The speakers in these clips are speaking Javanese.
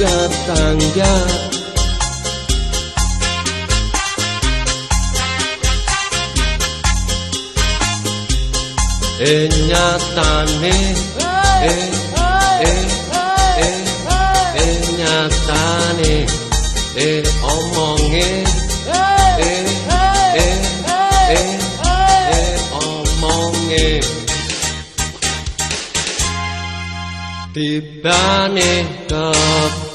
Lihat-lihat tangga. Eh Eh eh eh eh nyatane Eh Tibane kepong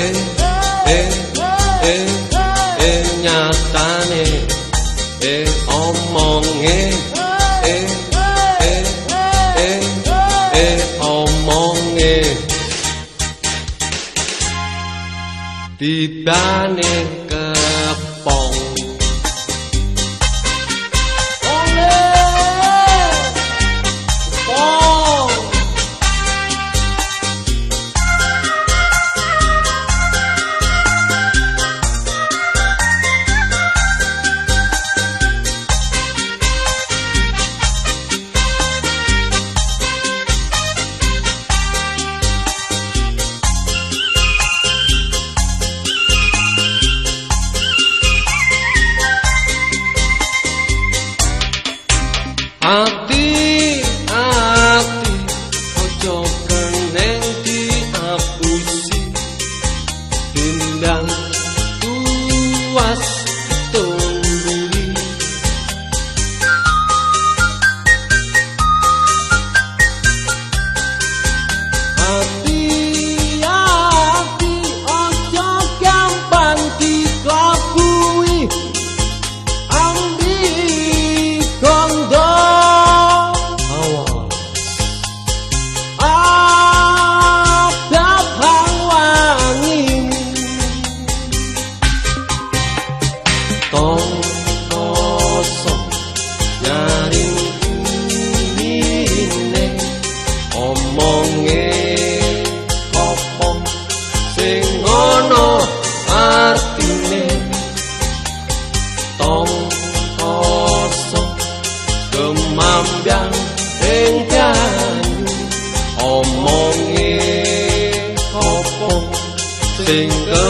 ê ê ê ê, nhà ta nè. Ê ôm mong nghe. Ê ê ê ê ôm mong nghe. Ti ta nè 啊？Sing.